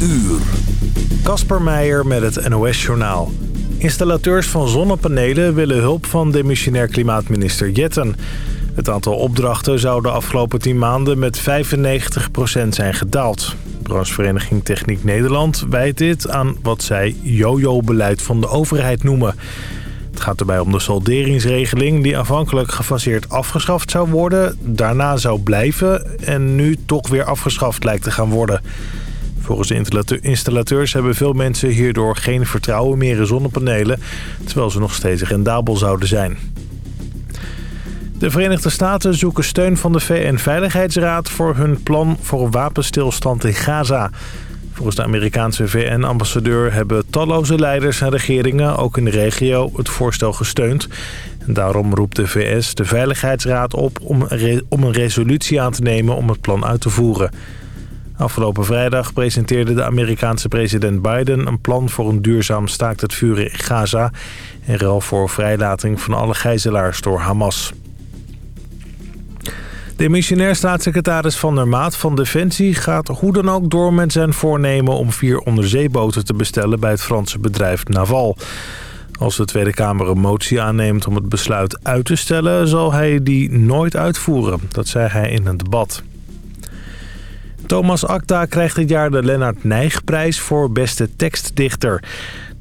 uur. Kasper Meijer met het NOS-journaal. Installateurs van zonnepanelen willen hulp van demissionair klimaatminister Jetten. Het aantal opdrachten zou de afgelopen 10 maanden met 95% zijn gedaald. Branchevereniging Techniek Nederland wijt dit aan wat zij yo-yo-beleid van de overheid noemen. Het gaat erbij om de solderingsregeling die aanvankelijk gefaseerd afgeschaft zou worden... daarna zou blijven en nu toch weer afgeschaft lijkt te gaan worden... Volgens de installateurs hebben veel mensen hierdoor geen vertrouwen meer in zonnepanelen... terwijl ze nog steeds rendabel zouden zijn. De Verenigde Staten zoeken steun van de VN-veiligheidsraad... voor hun plan voor wapenstilstand in Gaza. Volgens de Amerikaanse VN-ambassadeur hebben talloze leiders en regeringen... ook in de regio het voorstel gesteund. Daarom roept de VS de Veiligheidsraad op om een resolutie aan te nemen om het plan uit te voeren. Afgelopen vrijdag presenteerde de Amerikaanse president Biden een plan voor een duurzaam staakt het vuren in Gaza... en ruil voor vrijlating van alle gijzelaars door Hamas. De missionair staatssecretaris Van der Maat van Defensie gaat hoe dan ook door met zijn voornemen om vier onderzeeboten te bestellen bij het Franse bedrijf Naval. Als de Tweede Kamer een motie aanneemt om het besluit uit te stellen, zal hij die nooit uitvoeren. Dat zei hij in een debat. Thomas Acta krijgt dit jaar de Lennart Nijgprijs voor beste tekstdichter.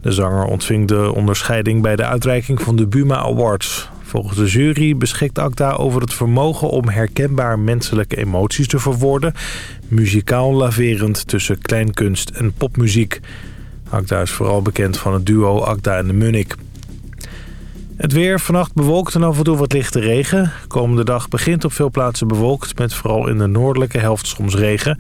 De zanger ontving de onderscheiding bij de uitreiking van de Buma Awards. Volgens de jury beschikt Acta over het vermogen om herkenbaar menselijke emoties te verwoorden... muzikaal laverend tussen kleinkunst en popmuziek. Acta is vooral bekend van het duo Acta en de Munnik. Het weer vannacht bewolkt en af en toe wat lichte regen. Komende dag begint op veel plaatsen bewolkt... met vooral in de noordelijke helft soms regen.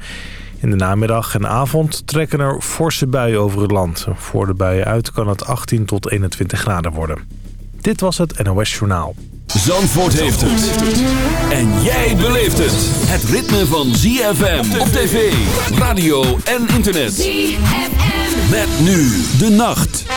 In de namiddag en avond trekken er forse buien over het land. Voor de buien uit kan het 18 tot 21 graden worden. Dit was het NOS Journaal. Zandvoort heeft het. En jij beleeft het. Het ritme van ZFM op tv, radio en internet. ZFM. Met nu de nacht.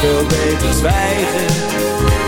veel beter zwijgen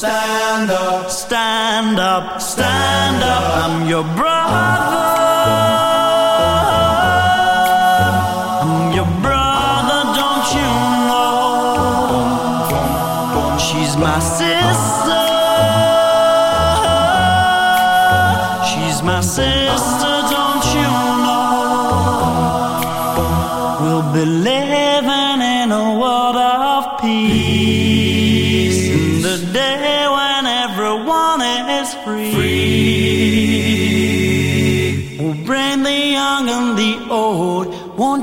Stand up, stand up, stand up. I'm your brother. I'm your brother, don't you know? She's my sister.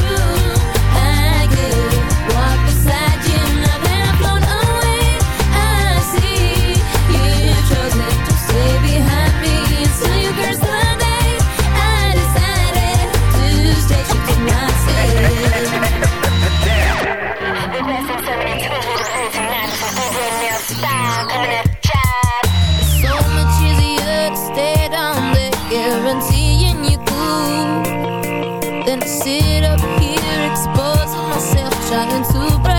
through. Than to sit up here exposing myself, trying to break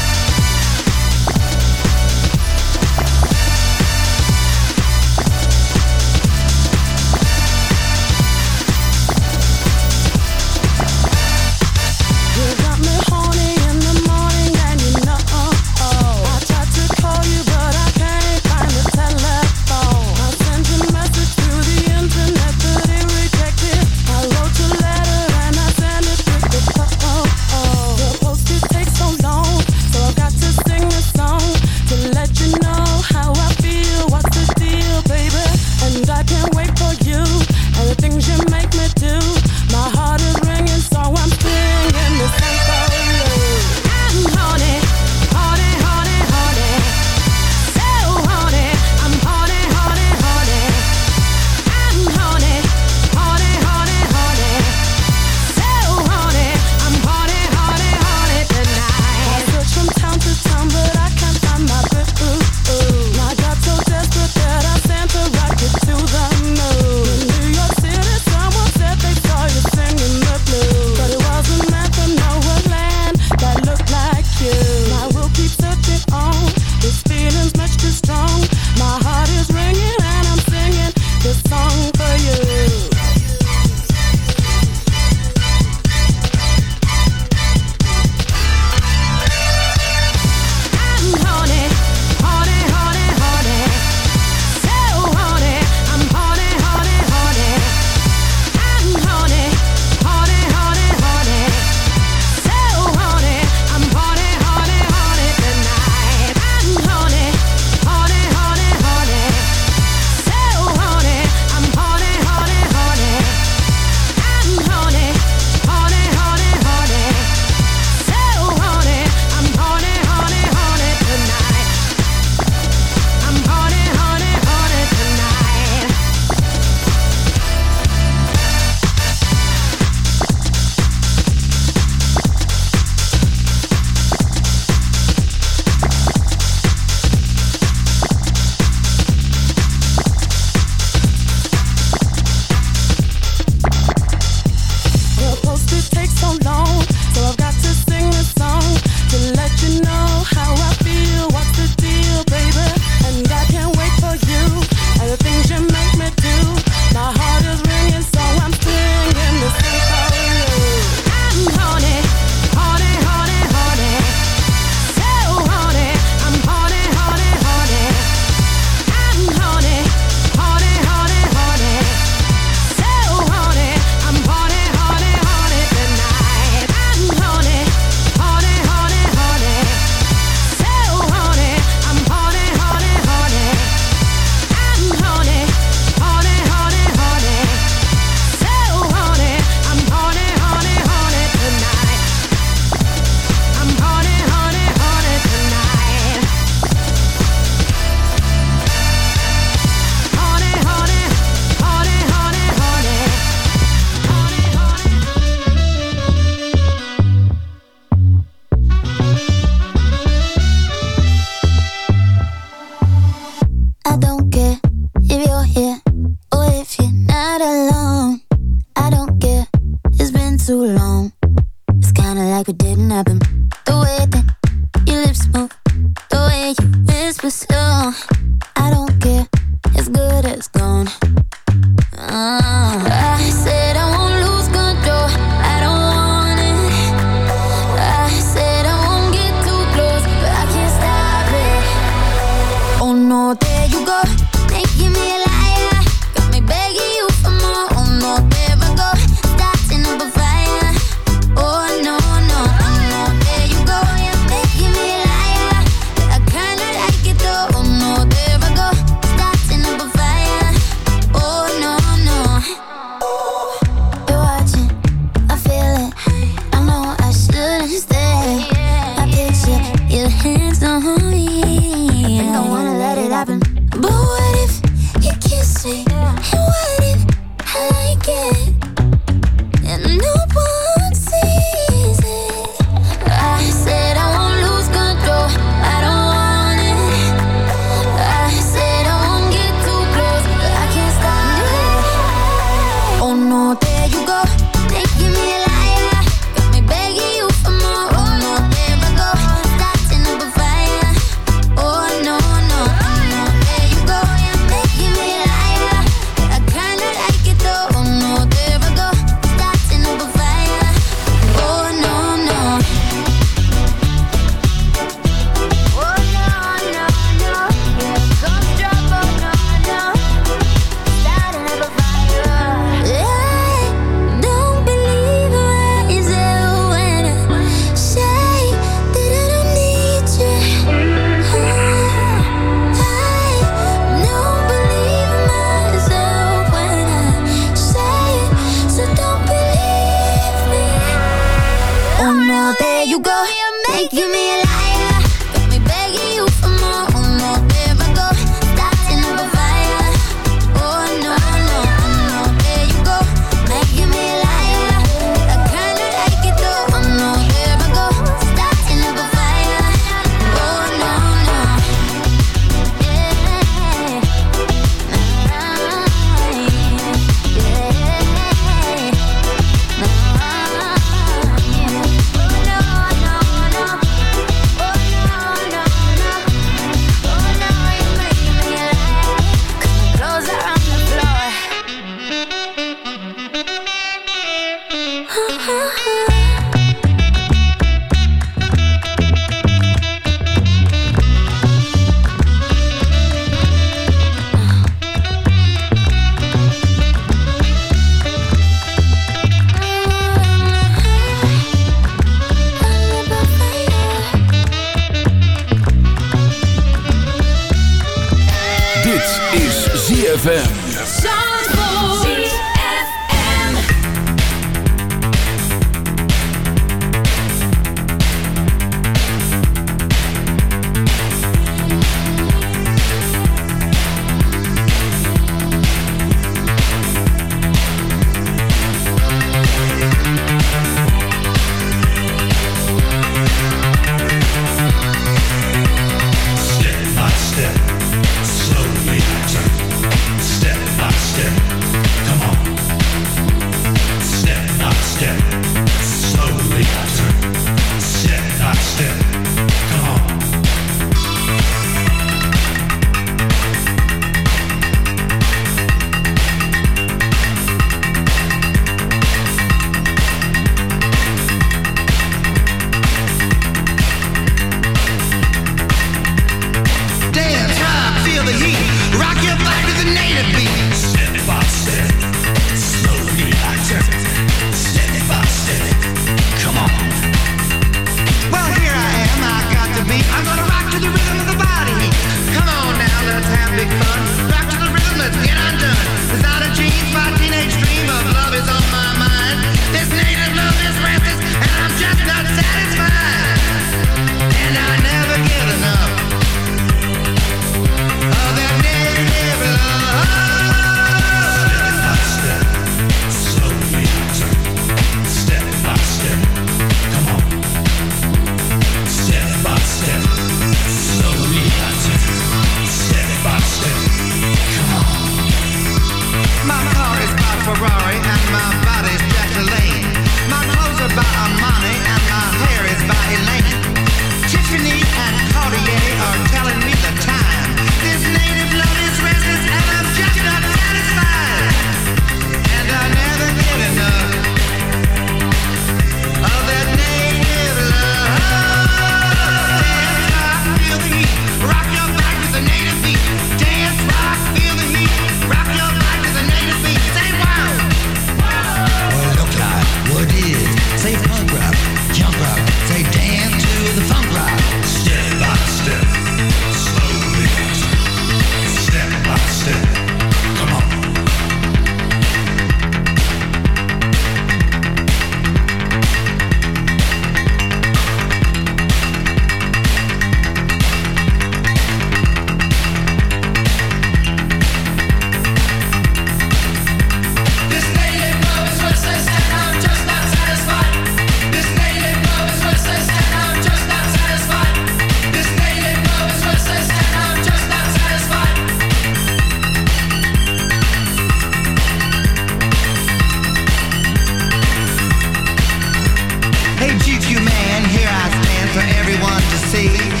tea.